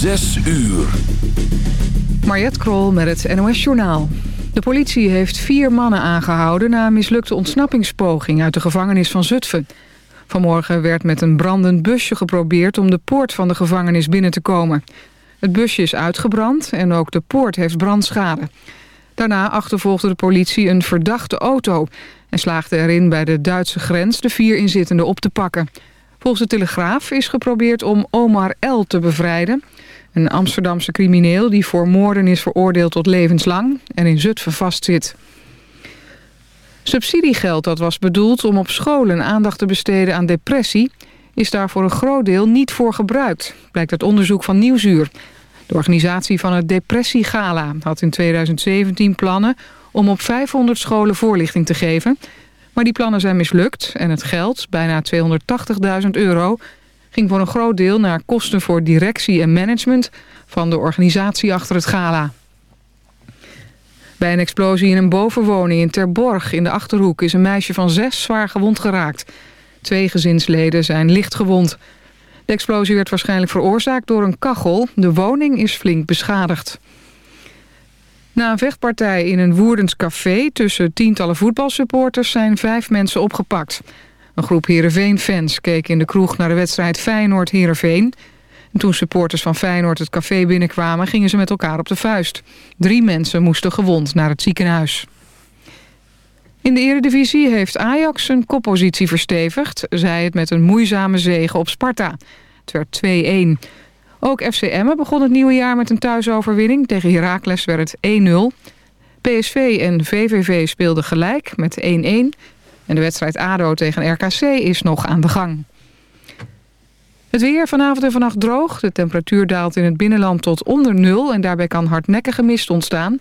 Zes uur. Mariette Krol met het NOS Journaal. De politie heeft vier mannen aangehouden... na een mislukte ontsnappingspoging uit de gevangenis van Zutphen. Vanmorgen werd met een brandend busje geprobeerd... om de poort van de gevangenis binnen te komen. Het busje is uitgebrand en ook de poort heeft brandschade. Daarna achtervolgde de politie een verdachte auto... en slaagde erin bij de Duitse grens de vier inzittenden op te pakken. Volgens de Telegraaf is geprobeerd om Omar L. te bevrijden... een Amsterdamse crimineel die voor moorden is veroordeeld tot levenslang... en in Zutphen vastzit. Subsidiegeld dat was bedoeld om op scholen aandacht te besteden aan depressie... is daar voor een groot deel niet voor gebruikt, blijkt uit onderzoek van Nieuwsuur... De organisatie van het Depressiegala had in 2017 plannen om op 500 scholen voorlichting te geven. Maar die plannen zijn mislukt en het geld, bijna 280.000 euro... ging voor een groot deel naar kosten voor directie en management van de organisatie achter het gala. Bij een explosie in een bovenwoning in Terborg in de Achterhoek... is een meisje van zes zwaar gewond geraakt. Twee gezinsleden zijn licht gewond... De explosie werd waarschijnlijk veroorzaakt door een kachel. De woning is flink beschadigd. Na een vechtpartij in een Woerdens café tussen tientallen voetbalsupporters zijn vijf mensen opgepakt. Een groep Heerenveen-fans keek in de kroeg naar de wedstrijd Feyenoord-Heerenveen. Toen supporters van Feyenoord het café binnenkwamen gingen ze met elkaar op de vuist. Drie mensen moesten gewond naar het ziekenhuis. In de eredivisie heeft Ajax zijn koppositie verstevigd. Zij het met een moeizame zege op Sparta. Het werd 2-1. Ook FC begon het nieuwe jaar met een thuisoverwinning. Tegen Heracles werd het 1-0. PSV en VVV speelden gelijk met 1-1. En de wedstrijd ADO tegen RKC is nog aan de gang. Het weer vanavond en vannacht droog. De temperatuur daalt in het binnenland tot onder nul... en daarbij kan hardnekkige mist ontstaan...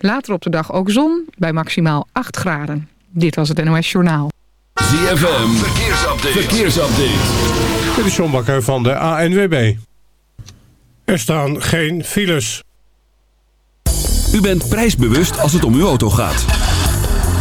Later op de dag ook zon bij maximaal 8 graden. Dit was het NOS Journaal. ZFM, verkeersupdate. verkeersupdate. Dit is John Bakker van de ANWB. Er staan geen files. U bent prijsbewust als het om uw auto gaat.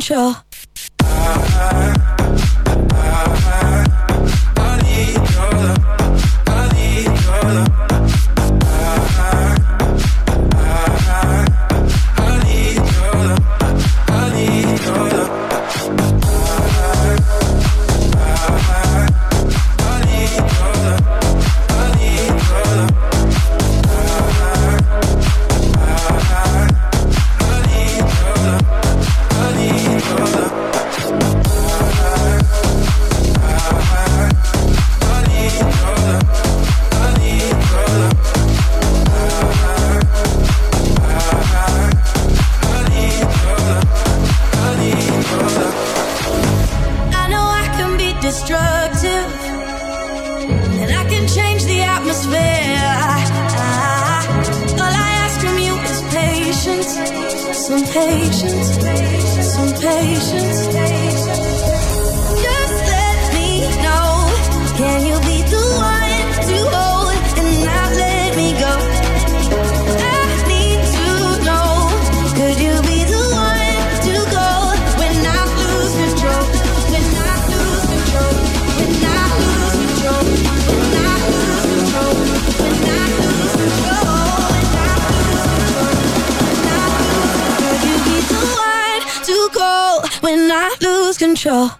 Control? patience control.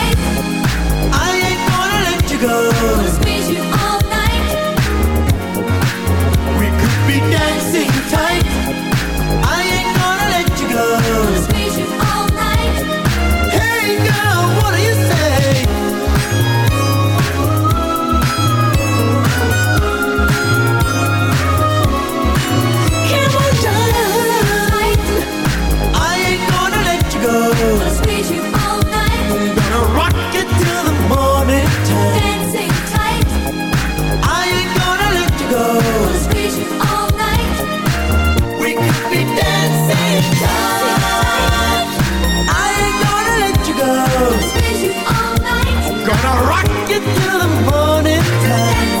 make it through the morning time.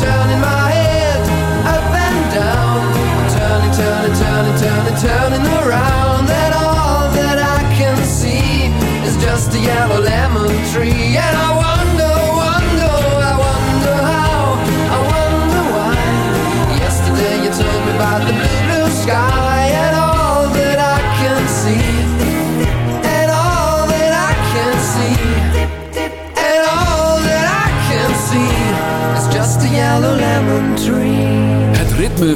Turning my head up and down. Turning, turning, turning, turning, turning around,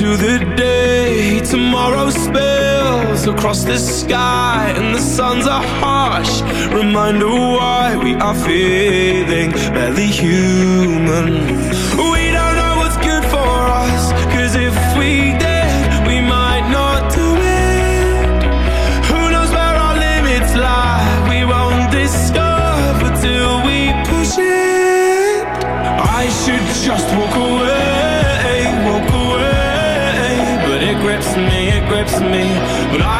into the day. Tomorrow spills across the sky, and the suns a harsh. Reminder why we are feeling barely human.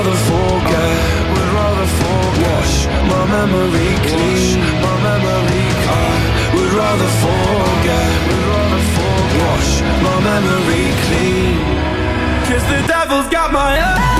rather forget, would rather forget. Wash my memory clean, my memory clean. We'd rather forget, We'd rather forget. Wash my memory clean. Cause the devil's got my eyes.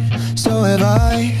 so have I.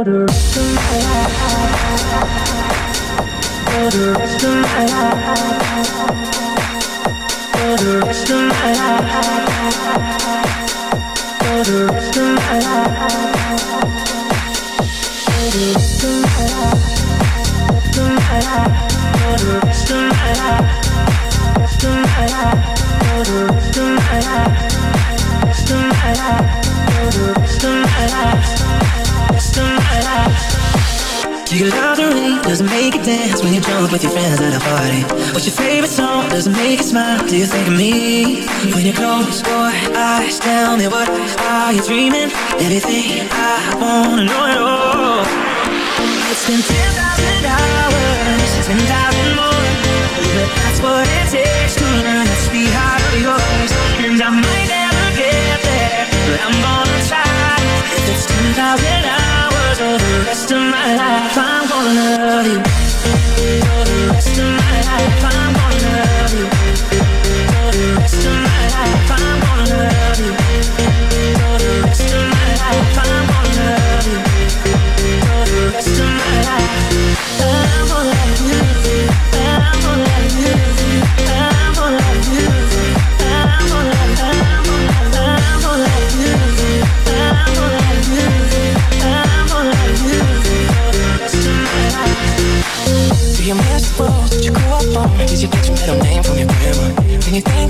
Still alive. Do you love the rain? doesn't make it dance when you drunk with your friends at a party. What's your favorite song? Doesn't make it smile. Do you think of me when you close your eyes? Tell me what are you dreaming? Everything I wanna know all. It's been ten thousand hours, ten thousand more, but that's what it takes. anything